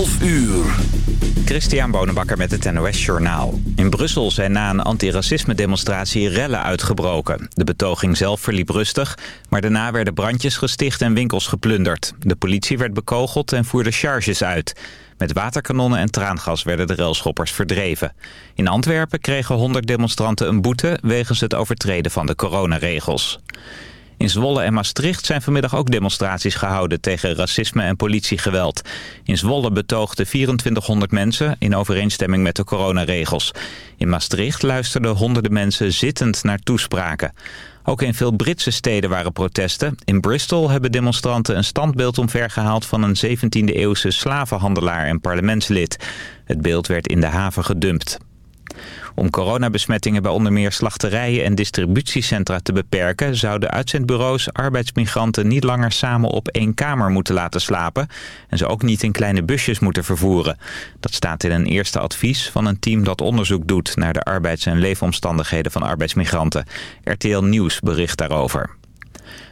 12 uur. Christian Bonenbakker met het NOS Journaal. In Brussel zijn na een antiracisme-demonstratie rellen uitgebroken. De betoging zelf verliep rustig, maar daarna werden brandjes gesticht en winkels geplunderd. De politie werd bekogeld en voerde charges uit. Met waterkanonnen en traangas werden de railschoppers verdreven. In Antwerpen kregen 100 demonstranten een boete... wegens het overtreden van de coronaregels. In Zwolle en Maastricht zijn vanmiddag ook demonstraties gehouden tegen racisme en politiegeweld. In Zwolle betoogden 2400 mensen in overeenstemming met de coronaregels. In Maastricht luisterden honderden mensen zittend naar toespraken. Ook in veel Britse steden waren protesten. In Bristol hebben demonstranten een standbeeld omvergehaald van een 17e-eeuwse slavenhandelaar en parlementslid. Het beeld werd in de haven gedumpt. Om coronabesmettingen bij onder meer slachterijen en distributiecentra te beperken... zouden uitzendbureaus arbeidsmigranten niet langer samen op één kamer moeten laten slapen... en ze ook niet in kleine busjes moeten vervoeren. Dat staat in een eerste advies van een team dat onderzoek doet... naar de arbeids- en leefomstandigheden van arbeidsmigranten. RTL Nieuws bericht daarover.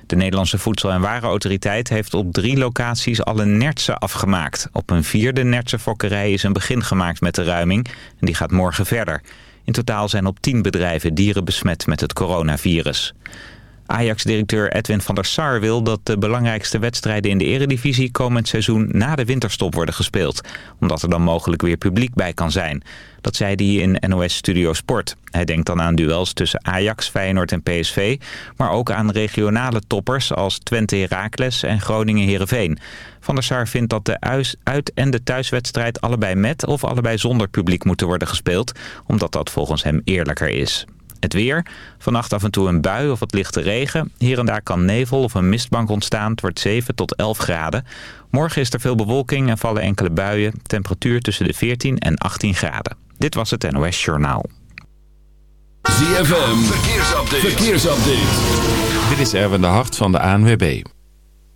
De Nederlandse Voedsel- en Warenautoriteit heeft op drie locaties alle nertsen afgemaakt. Op een vierde nertse fokkerij is een begin gemaakt met de ruiming en die gaat morgen verder. In totaal zijn op tien bedrijven dieren besmet met het coronavirus. Ajax-directeur Edwin van der Sar wil dat de belangrijkste wedstrijden in de eredivisie komend seizoen na de winterstop worden gespeeld. Omdat er dan mogelijk weer publiek bij kan zijn. Dat zei hij in NOS Studio Sport. Hij denkt dan aan duels tussen Ajax, Feyenoord en PSV, maar ook aan regionale toppers als Twente Heracles en Groningen Heerenveen. Van der Sar vindt dat de uit- en de thuiswedstrijd allebei met of allebei zonder publiek moeten worden gespeeld, omdat dat volgens hem eerlijker is. Het weer. Vannacht af en toe een bui of wat lichte regen. Hier en daar kan nevel of een mistbank ontstaan. Het wordt 7 tot 11 graden. Morgen is er veel bewolking en vallen enkele buien. Temperatuur tussen de 14 en 18 graden. Dit was het NOS Journaal. ZFM. Verkeersupdate. Verkeersupdate. Dit is Erwin de Hart van de ANWB.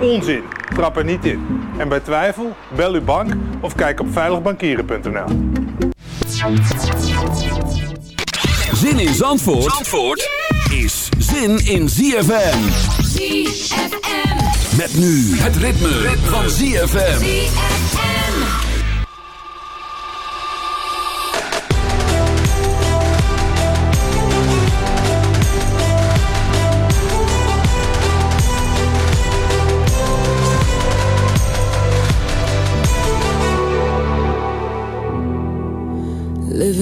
Onzin, trap er niet in. En bij twijfel, bel uw bank of kijk op veiligbankieren.nl. Zin in Zandvoort, Zandvoort is zin in ZFM. ZFM. Met nu het ritme, van ZFM. ZFM.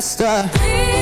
faster. Lead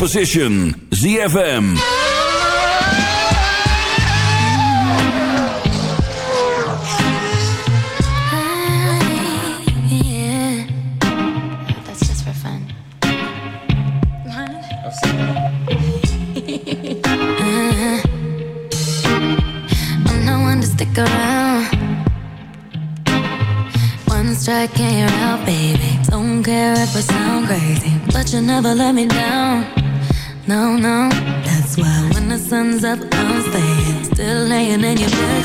position. ZFM. Sun's up, I'm staying. Still laying in your bed,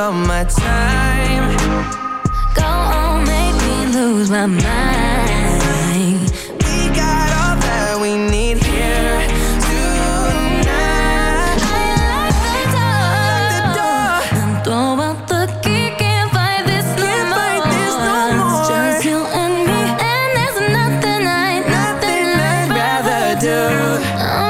All my time. Go on, make me lose my mind. We got all that we need here tonight. Lock the door and throw out the key. Can't fight this no Can't more. this no It's just you and me, and there's nothing I, nothing I'd rather do. I'm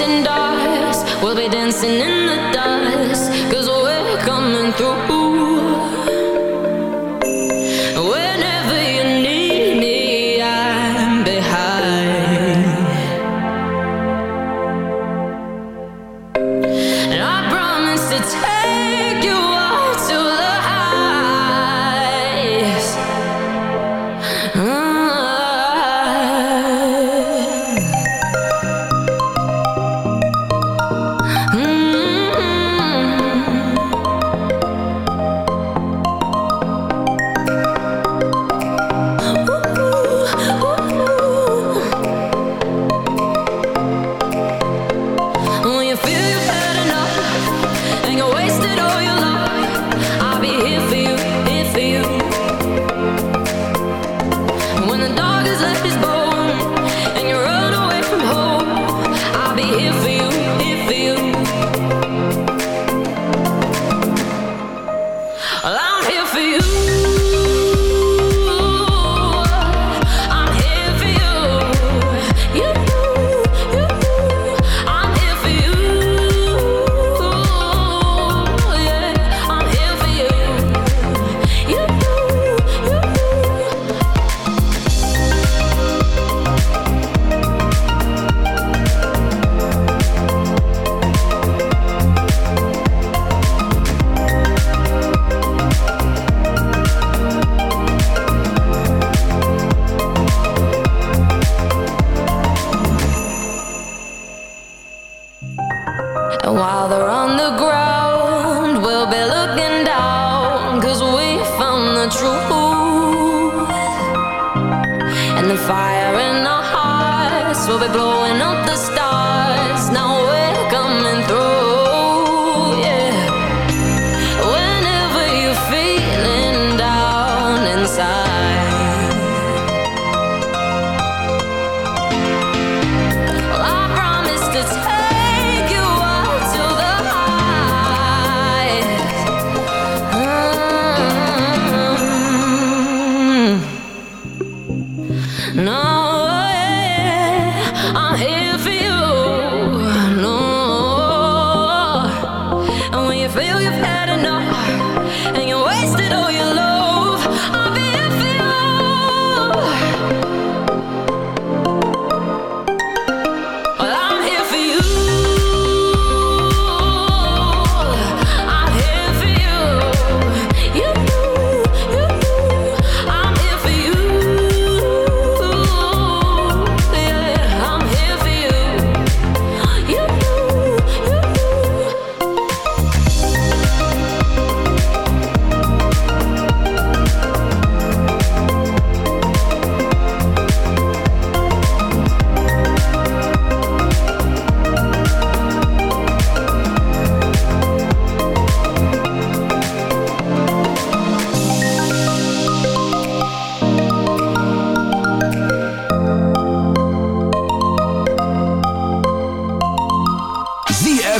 they're dogs, we'll be dancing in the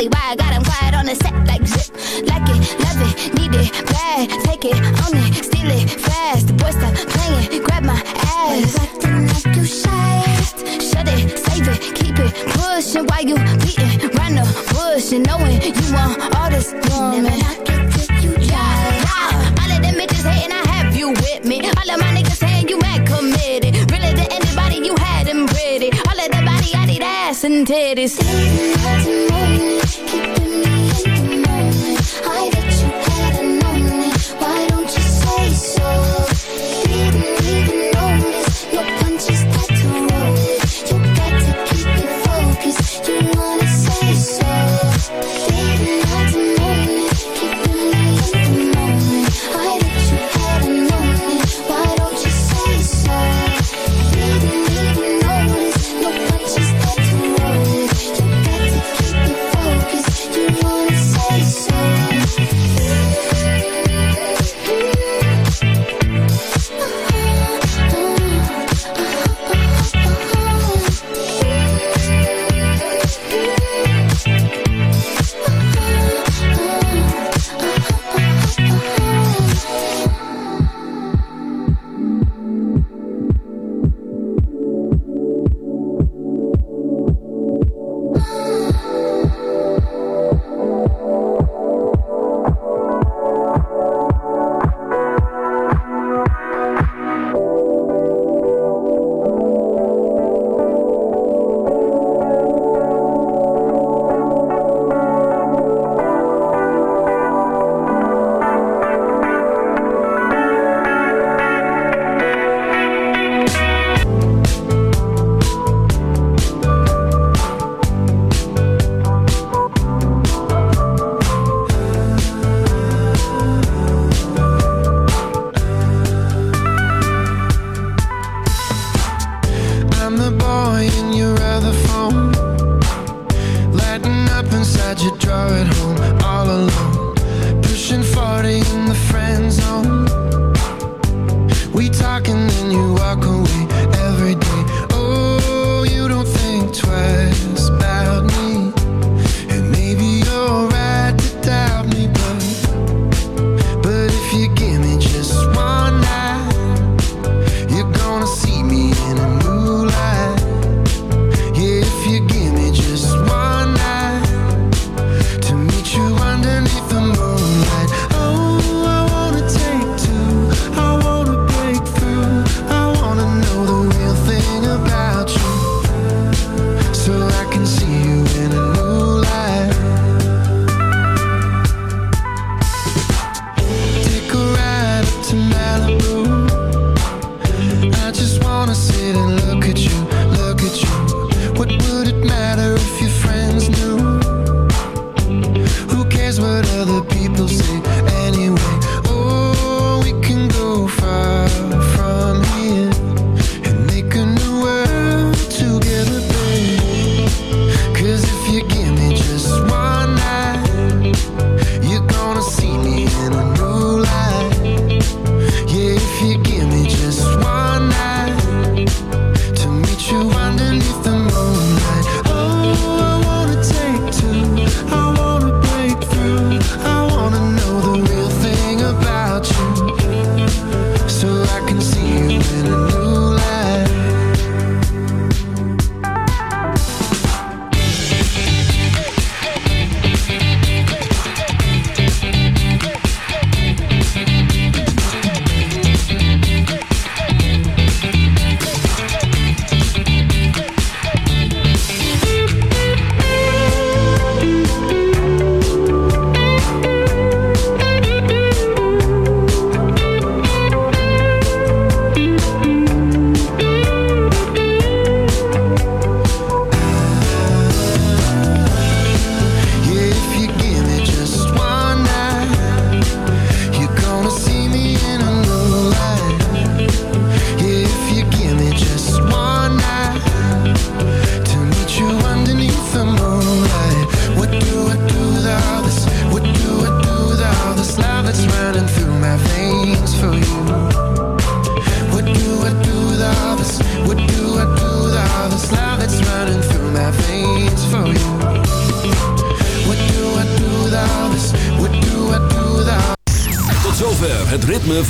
probably why I got him quiet on the set like zip. Like it, love it, need it, bad. Take it, own it, steal it, fast. The boy stop playing, grab my ass. Acting like you shy. Shut it, save it, keep it pushing while you beating round the bush and knowing you want all this woman. You yeah. All of them bitches hating, I have you with me. All of my niggas saying you mad committed. Really to anybody you had them pretty. All of that body, I need ass and titties.